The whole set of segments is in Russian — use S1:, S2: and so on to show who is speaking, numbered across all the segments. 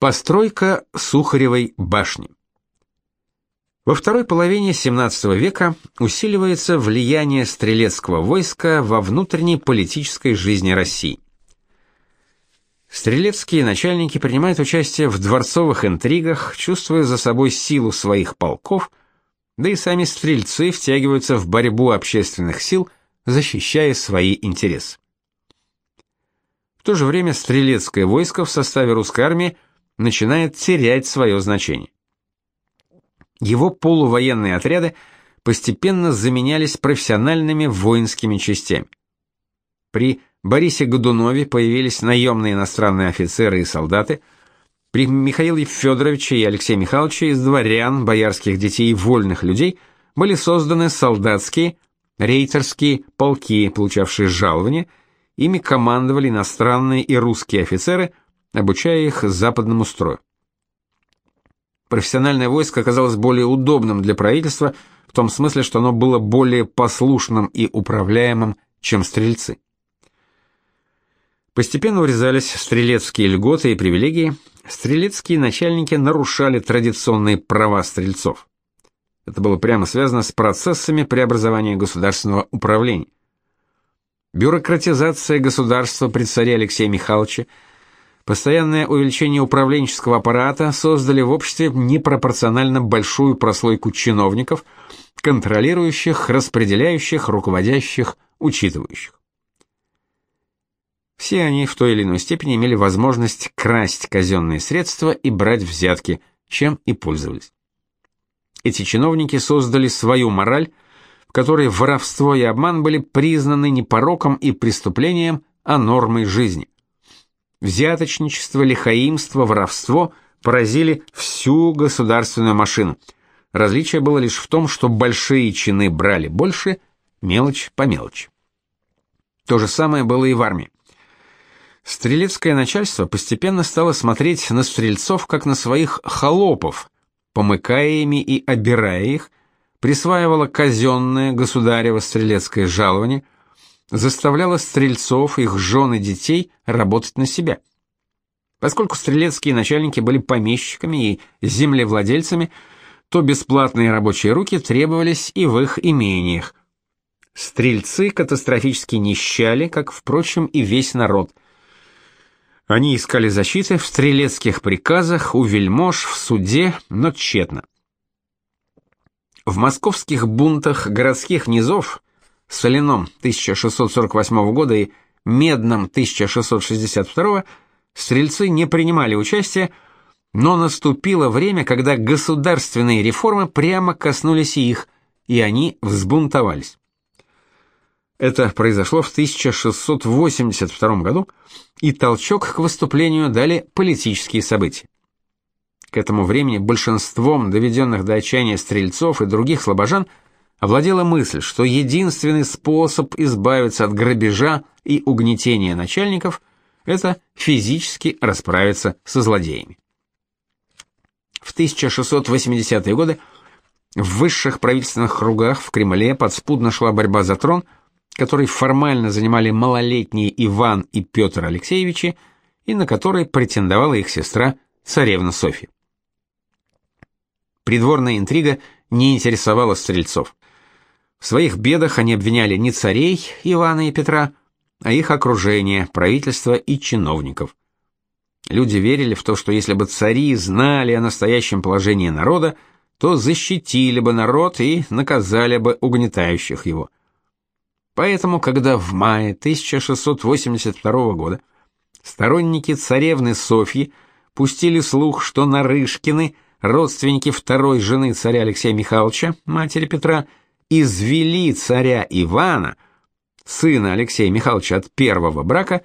S1: Постройка Сухаревой башни. Во второй половине XVII века усиливается влияние стрелецкого войска во внутренней политической жизни России. Стрелецкие начальники принимают участие в дворцовых интригах, чувствуя за собой силу своих полков, да и сами стрельцы втягиваются в борьбу общественных сил, защищая свои интересы. В то же время стрелецкое войско в составе русской армии начинает терять свое значение. Его полувоенные отряды постепенно заменялись профессиональными воинскими частями. При Борисе Годунове появились наемные иностранные офицеры и солдаты, при Михаиле Федоровиче и Алексее Михайловиче из дворян, боярских детей и вольных людей были созданы солдатские, рейтерские полки, получавшие жалования, ими командовали иностранные и русские офицеры, обучая их западному строю. Профессиональное войско оказалось более удобным для правительства в том смысле, что оно было более послушным и управляемым, чем стрельцы. Постепенно урезались стрелецкие льготы и привилегии, стрелецкие начальники нарушали традиционные права стрельцов. Это было прямо связано с процессами преобразования государственного управления. Бюрократизация государства при царе Алексея Михайловича Постоянное увеличение управленческого аппарата создали в обществе непропорционально большую прослойку чиновников, контролирующих, распределяющих, руководящих, учитывающих. Все они в той или иной степени имели возможность красть казенные средства и брать взятки, чем и пользовались. Эти чиновники создали свою мораль, в которой воровство и обман были признаны не пороком и преступлением, а нормой жизни – Взяточничество, лихаимство, воровство поразили всю государственную машину. Различие было лишь в том, что большие чины брали больше, мелочь по мелочи. То же самое было и в армии. Стрелецкое начальство постепенно стало смотреть на стрельцов как на своих холопов, помыкая ими и обирая их, присваивало казенное государево стрелецкое жалование – заставляла стрельцов, их жен и детей работать на себя. Поскольку стрелецкие начальники были помещиками и землевладельцами, то бесплатные рабочие руки требовались и в их имениях. Стрельцы катастрофически нищали, как, впрочем, и весь народ. Они искали защиты в стрелецких приказах, у вельмож, в суде, но тщетно. В московских бунтах городских низов Соляном 1648 года и Медном 1662 стрельцы не принимали участия, но наступило время, когда государственные реформы прямо коснулись и их, и они взбунтовались. Это произошло в 1682 году, и толчок к выступлению дали политические события. К этому времени большинством доведенных до отчаяния стрельцов и других слабожан – овладела мысль, что единственный способ избавиться от грабежа и угнетения начальников – это физически расправиться со злодеями. В 1680-е годы в высших правительственных кругах в Кремле подспудно шла борьба за трон, который формально занимали малолетние Иван и Петр Алексеевичи, и на который претендовала их сестра царевна Софья. Придворная интрига не интересовала стрельцов. В своих бедах они обвиняли не царей Ивана и Петра, а их окружение, правительство и чиновников. Люди верили в то, что если бы цари знали о настоящем положении народа, то защитили бы народ и наказали бы угнетающих его. Поэтому, когда в мае 1682 года сторонники царевны Софьи пустили слух, что Нарышкины, родственники второй жены царя Алексея Михайловича, матери Петра, извели царя Ивана, сына Алексея Михайловича от первого брака,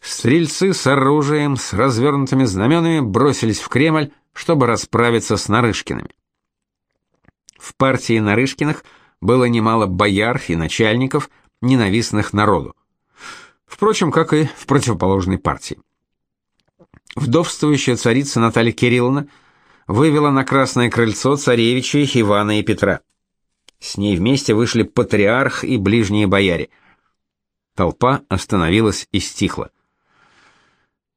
S1: стрельцы с оружием, с развернутыми знаменами бросились в Кремль, чтобы расправиться с Нарышкиными. В партии Нарышкиных было немало бояр и начальников, ненавистных народу. Впрочем, как и в противоположной партии. Вдовствующая царица Наталья Кирилловна вывела на красное крыльцо царевичей Ивана и Петра. С ней вместе вышли патриарх и ближние бояре. Толпа остановилась и стихла.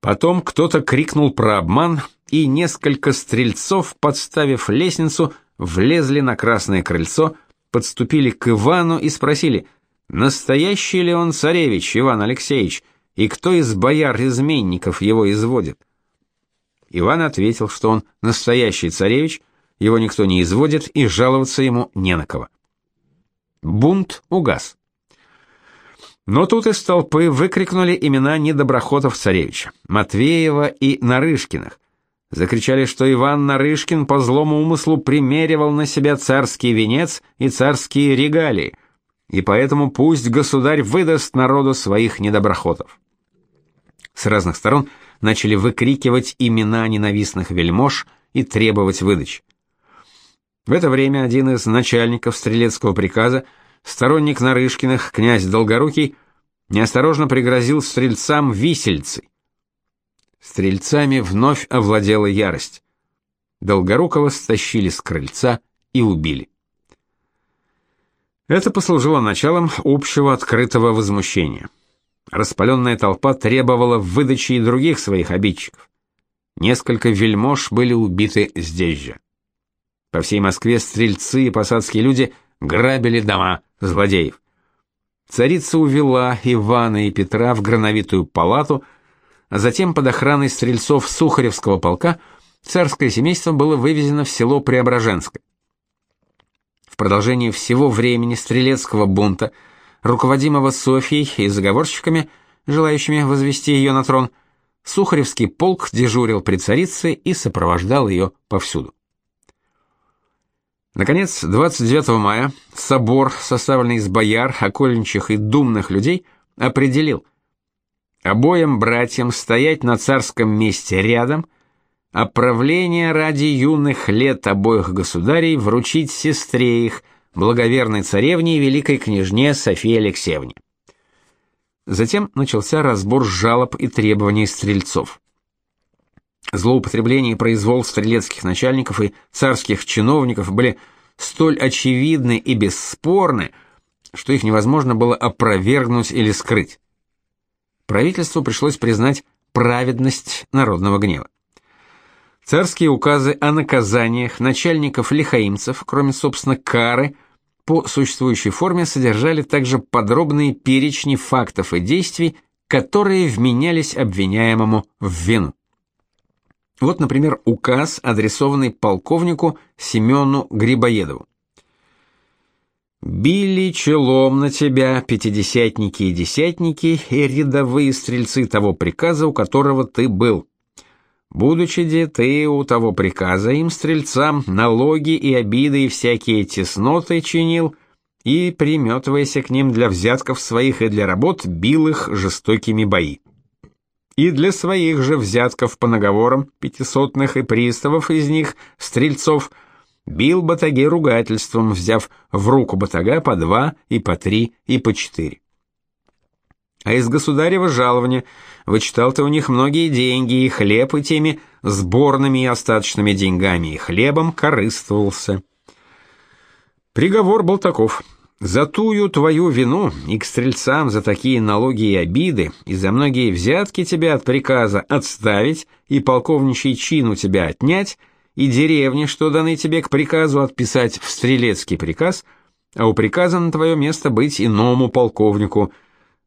S1: Потом кто-то крикнул про обман, и несколько стрельцов, подставив лестницу, влезли на красное крыльцо, подступили к Ивану и спросили, настоящий ли он царевич Иван Алексеевич, и кто из бояр-изменников его изводит. Иван ответил, что он настоящий царевич, его никто не изводит и жаловаться ему не на кого. Бунт угас. Но тут из толпы выкрикнули имена недоброхотов царевича, Матвеева и Нарышкиных. Закричали, что Иван Нарышкин по злому умыслу примеривал на себя царский венец и царские регалии, и поэтому пусть государь выдаст народу своих недоброхотов. С разных сторон начали выкрикивать имена ненавистных вельмож и требовать выдачи. В это время один из начальников стрелецкого приказа, сторонник Нарышкиных, князь Долгорукий, неосторожно пригрозил стрельцам висельцей. Стрельцами вновь овладела ярость. Долгорукова стащили с крыльца и убили. Это послужило началом общего открытого возмущения. Распаленная толпа требовала выдачи и других своих обидчиков. Несколько вельмож были убиты здесь же. По всей Москве стрельцы и посадские люди грабили дома злодеев. Царица увела Ивана и Петра в грановитую палату, а затем под охраной стрельцов Сухаревского полка царское семейство было вывезено в село Преображенское. В продолжение всего времени стрелецкого бунта, руководимого Софьей и заговорщиками, желающими возвести ее на трон, Сухаревский полк дежурил при царице и сопровождал ее повсюду. Наконец, 29 мая собор, составленный из бояр, окольничьих и думных людей, определил обоим братьям стоять на царском месте рядом, а правление ради юных лет обоих государей вручить сестре их, благоверной царевне и великой княжне Софии Алексеевне. Затем начался разбор жалоб и требований стрельцов. Злоупотребление и произвол стрелецких начальников и царских чиновников были столь очевидны и бесспорны, что их невозможно было опровергнуть или скрыть. Правительству пришлось признать праведность народного гнева. Царские указы о наказаниях начальников лихаимцев, кроме собственно кары, по существующей форме содержали также подробные перечни фактов и действий, которые вменялись обвиняемому в вину. Вот, например, указ, адресованный полковнику Семену Грибоедову. «Били челом на тебя пятидесятники и десятники и рядовые стрельцы того приказа, у которого ты был. Будучи де ты у того приказа им, стрельцам, налоги и обиды и всякие тесноты чинил, и, приметываясь к ним для взятков своих и для работ, бил их жестокими бои и для своих же взятков по наговорам пятисотных и приставов из них, стрельцов, бил батаги ругательством, взяв в руку батага по два и по три и по четыре. А из государева жалования вычитал ты у них многие деньги, и хлеб и теми сборными и остаточными деньгами, и хлебом корыстовался. Приговор был таков — за тую твою вину и к стрельцам за такие налоги и обиды, и за многие взятки тебя от приказа отставить, и полковничий чин у тебя отнять, и деревни, что даны тебе к приказу отписать в стрелецкий приказ, а у приказа на твое место быть иному полковнику,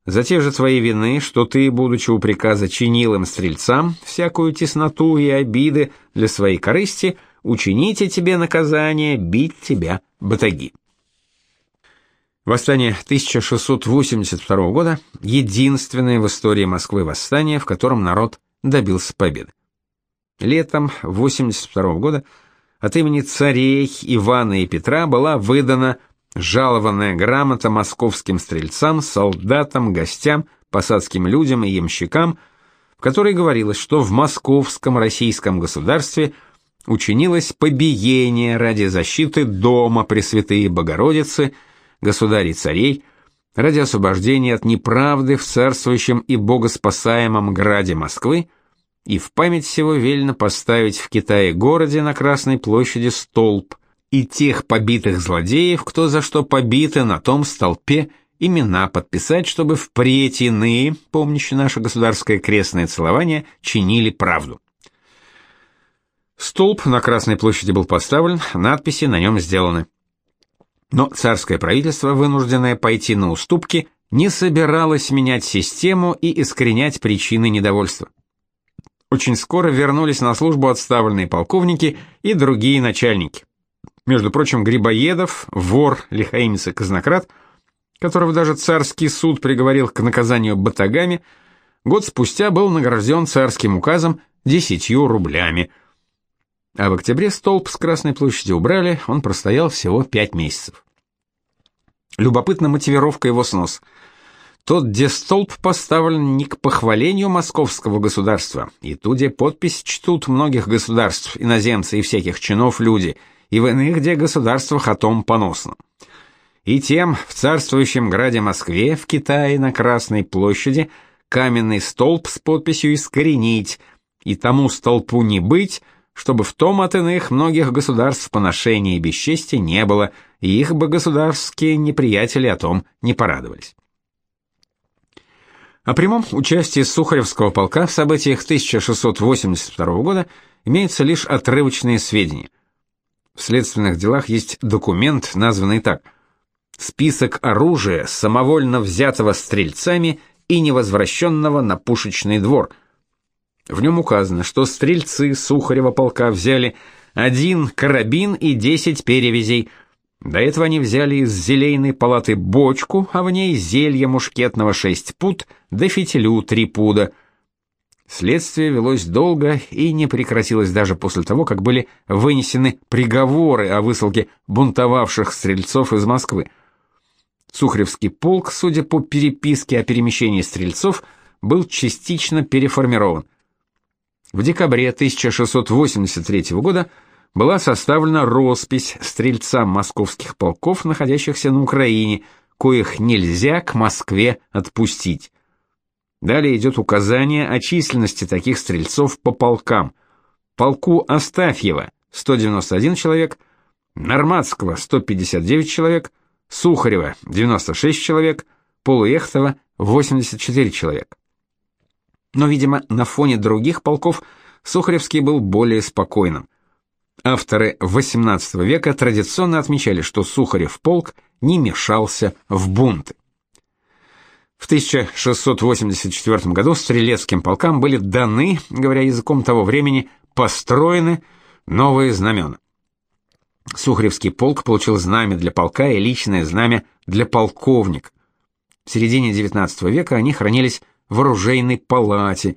S1: за те же твои вины, что ты, будучи у приказа чинил им стрельцам всякую тесноту и обиды для своей корысти, учините тебе наказание бить тебя батаги. Восстание 1682 года – единственное в истории Москвы восстание, в котором народ добился победы. Летом 82 года от имени царей Ивана и Петра была выдана жалованная грамота московским стрельцам, солдатам, гостям, посадским людям и ямщикам, в которой говорилось, что в московском российском государстве учинилось побиение ради защиты дома Пресвятые Богородицы – государей царей, ради освобождения от неправды в царствующем и богоспасаемом граде Москвы, и в память всего велено поставить в Китае городе на Красной площади столб, и тех побитых злодеев, кто за что побиты на том столпе, имена подписать, чтобы впредь иные, помнящие наше государское крестное целование, чинили правду. Столб на Красной площади был поставлен, надписи на нем сделаны. Но царское правительство, вынужденное пойти на уступки, не собиралось менять систему и искоренять причины недовольства. Очень скоро вернулись на службу отставленные полковники и другие начальники. Между прочим, Грибоедов, вор, лихаимец и казнократ, которого даже царский суд приговорил к наказанию батагами, год спустя был награжден царским указом десятью рублями. А в октябре столб с Красной площади убрали, он простоял всего пять месяцев. Любопытна мотивировка его снос. Тот, где столб поставлен не к похвалению московского государства, и ту, где подпись чтут многих государств, иноземцы и всяких чинов люди, и в иных, где государство хатом поносно. И тем в царствующем граде Москве, в Китае на Красной площади, каменный столб с подписью искоренить, и тому столпу не быть, чтобы в том от иных многих государств поношения и бесчестия не было, и их бы государские неприятели о том не порадовались. О прямом участии Сухаревского полка в событиях 1682 года имеются лишь отрывочные сведения. В следственных делах есть документ, названный так: Список оружия, самовольно взятого стрельцами и невозвращенного на пушечный двор. В нем указано, что стрельцы Сухарева полка взяли один карабин и 10 перевязей, до этого они взяли из зелейной палаты бочку, а в ней зелье мушкетного 6 пуд, да фитилю 3 пуда. Следствие велось долго и не прекратилось даже после того, как были вынесены приговоры о высылке бунтовавших стрельцов из Москвы. Сухаревский полк, судя по переписке о перемещении стрельцов, был частично переформирован. В декабре 1683 года была составлена роспись стрельцам московских полков, находящихся на Украине, коих нельзя к Москве отпустить. Далее идет указание о численности таких стрельцов по полкам. Полку Астафьева 191 человек, Норматского 159 человек, Сухарева 96 человек, Полуехтова 84 человека. Но, видимо, на фоне других полков Сухаревский был более спокойным. Авторы XVIII века традиционно отмечали, что Сухарев полк не мешался в бунты. В 1684 году стрелецким полкам были даны, говоря языком того времени, построены новые знамена. Сухаревский полк получил знамя для полка и личное знамя для полковника. В середине XIX века они хранились в оружейной палате.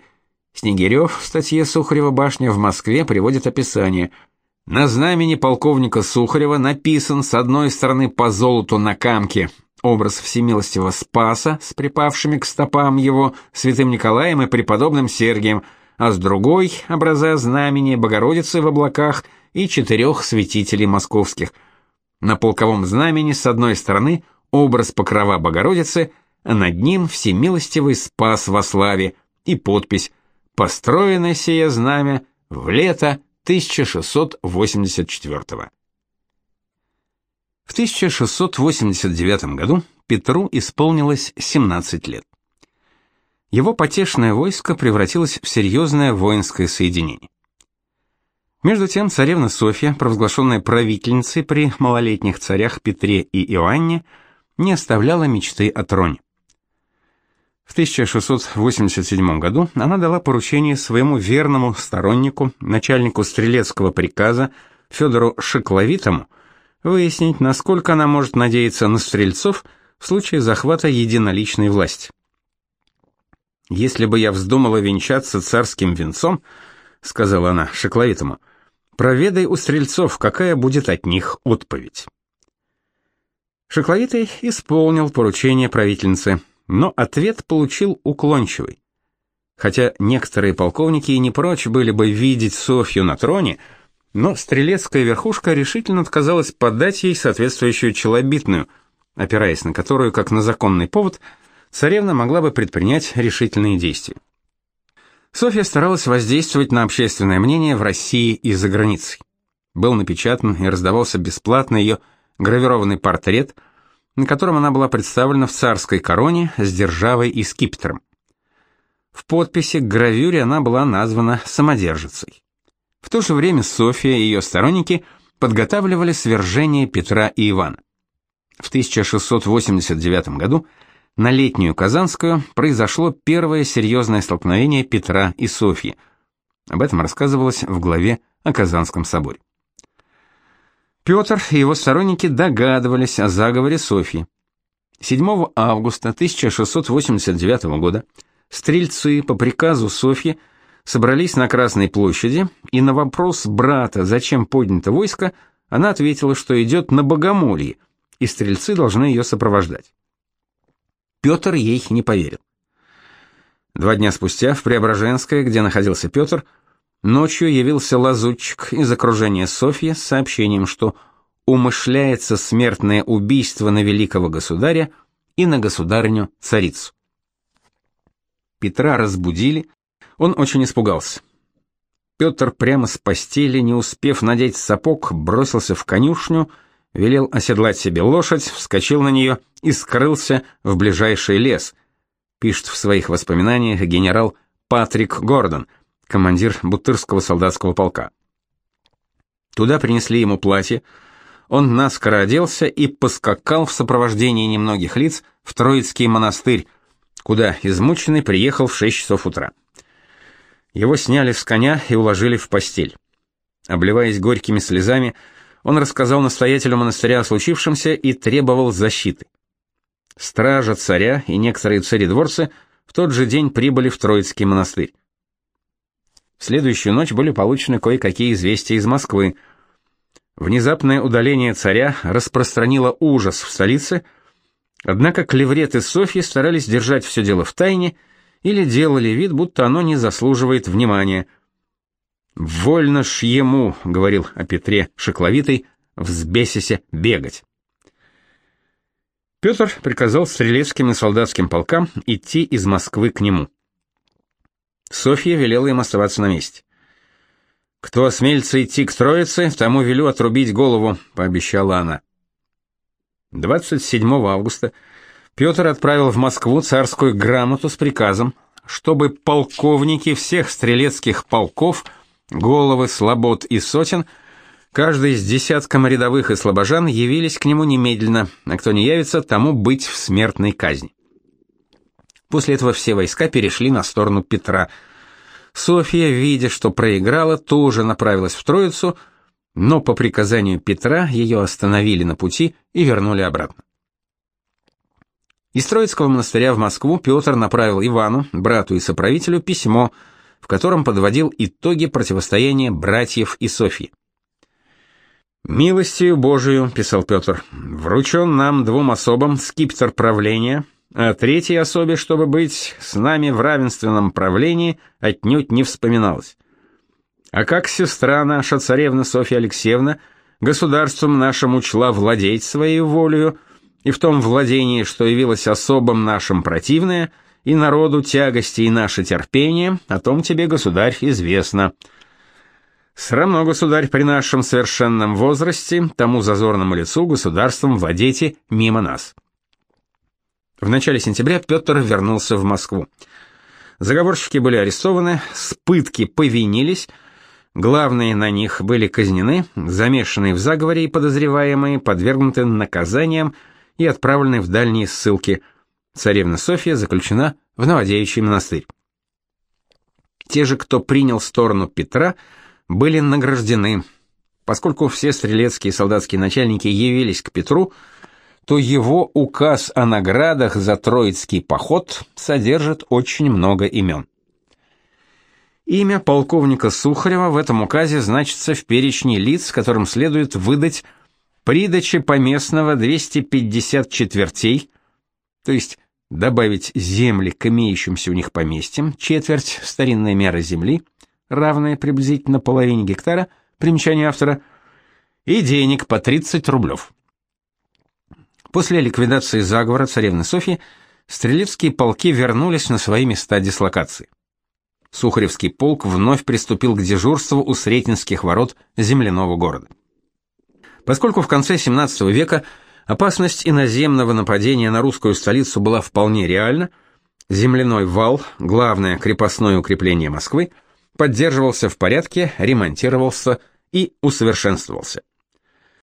S1: Снегирев в статье Сухарева башня в Москве приводит описание – на знамени полковника Сухарева написан с одной стороны по золоту на камке образ всемилостивого Спаса с припавшими к стопам его святым Николаем и преподобным Сергием, а с другой образа знамени Богородицы в облаках и четырех святителей московских. На полковом знамени с одной стороны образ покрова Богородицы, а над ним всемилостивый Спас во славе и подпись «Построено сие знамя в лето 1684 В 1689 году Петру исполнилось 17 лет. Его потешное войско превратилось в серьезное воинское соединение. Между тем царевна Софья, провозглашенная правительницей при малолетних царях Петре и Иоанне, не оставляла мечты о троне. В 1687 году она дала поручение своему верному стороннику, начальнику стрелецкого приказа Федору Шекловитому, выяснить, насколько она может надеяться на стрельцов в случае захвата единоличной власти. «Если бы я вздумала венчаться царским венцом, — сказала она Шекловитому, — проведай у стрельцов, какая будет от них отповедь». Шекловитый исполнил поручение правительницы — но ответ получил уклончивый. Хотя некоторые полковники и не прочь были бы видеть Софью на троне, но стрелецкая верхушка решительно отказалась подать ей соответствующую челобитную, опираясь на которую, как на законный повод, царевна могла бы предпринять решительные действия. Софья старалась воздействовать на общественное мнение в России и за границей. Был напечатан и раздавался бесплатно ее гравированный портрет – на котором она была представлена в царской короне с державой и скипетром. В подписи к гравюре она была названа самодержицей. В то же время София и ее сторонники подготавливали свержение Петра и Ивана. В 1689 году на летнюю Казанскую произошло первое серьезное столкновение Петра и Софьи. Об этом рассказывалось в главе о Казанском соборе. Петр и его сторонники догадывались о заговоре Софьи. 7 августа 1689 года стрельцы по приказу Софьи собрались на Красной площади, и на вопрос брата, зачем поднято войско, она ответила, что идет на богомолье, и стрельцы должны ее сопровождать. Петр ей не поверил. Два дня спустя в Преображенское, где находился Петр, ночью явился лазутчик из окружения Софьи с сообщением, что умышляется смертное убийство на великого государя и на государыню-царицу. Петра разбудили, он очень испугался. Петр прямо с постели, не успев надеть сапог, бросился в конюшню, велел оседлать себе лошадь, вскочил на нее и скрылся в ближайший лес. Пишет в своих воспоминаниях генерал Патрик Гордон, командир Бутырского солдатского полка. Туда принесли ему платье, он наскоро оделся и поскакал в сопровождении немногих лиц в Троицкий монастырь, куда измученный приехал в 6 часов утра. Его сняли с коня и уложили в постель. Обливаясь горькими слезами, он рассказал настоятелю монастыря о случившемся и требовал защиты. Стража царя и некоторые царедворцы в тот же день прибыли в Троицкий монастырь. Следующую ночь были получены кое-какие известия из Москвы. Внезапное удаление царя распространило ужас в столице, однако клевреты Софьи старались держать все дело в тайне или делали вид, будто оно не заслуживает внимания – «Вольно ж ему», — говорил о Петре Шекловитый, — «взбесися бегать». Петр приказал стрелецким и солдатским полкам идти из Москвы к нему. Софья велела им оставаться на месте. «Кто осмелится идти к Троице, тому велю отрубить голову», — пообещала она. 27 августа Петр отправил в Москву царскую грамоту с приказом, чтобы полковники всех стрелецких полков — Головы слобод и сотен, каждый с десятком рядовых и слабожан явились к нему немедленно, а кто не явится, тому быть в смертной казни. После этого все войска перешли на сторону Петра. Софья, видя, что проиграла, тоже направилась в Троицу, но по приказанию Петра ее остановили на пути и вернули обратно. Из Троицкого монастыря в Москву Петр направил Ивану, брату и соправителю, письмо – в котором подводил итоги противостояния братьев и Софьи. «Милостью Божию», — писал Петр, — «вручен нам двум особам скипетр правления, а третьей особе, чтобы быть с нами в равенственном правлении, отнюдь не вспоминалось. А как сестра наша, царевна Софья Алексеевна, государством нашим учла владеть своей волею, и в том владении, что явилось особым нашим противное — и народу тягости и наше терпение, о том тебе, государь, известно. Срамно, государь, при нашем совершенном возрасте, тому зазорному лицу государством владейте мимо нас. В начале сентября Петр вернулся в Москву. Заговорщики были арестованы, с пытки повинились, главные на них были казнены, замешанные в заговоре и подозреваемые подвергнуты наказаниям и отправлены в дальние ссылки – Царевна Софья заключена в Новодевичий монастырь. Те же, кто принял сторону Петра, были награждены. Поскольку все стрелецкие и солдатские начальники явились к Петру, то его указ о наградах за Троицкий поход содержит очень много имен. Имя полковника Сухарева в этом указе значится в перечне лиц, которым следует выдать придачи поместного 250 четвертей, то есть добавить земли к имеющимся у них поместьям, четверть старинной меры земли, равная приблизительно половине гектара, примечание автора, и денег по 30 рублев. После ликвидации заговора царевны Софьи стрелецкие полки вернулись на свои места дислокации. Сухаревский полк вновь приступил к дежурству у Сретенских ворот земляного города. Поскольку в конце XVII века Опасность иноземного нападения на русскую столицу была вполне реальна. Земляной вал, главное крепостное укрепление Москвы, поддерживался в порядке, ремонтировался и усовершенствовался.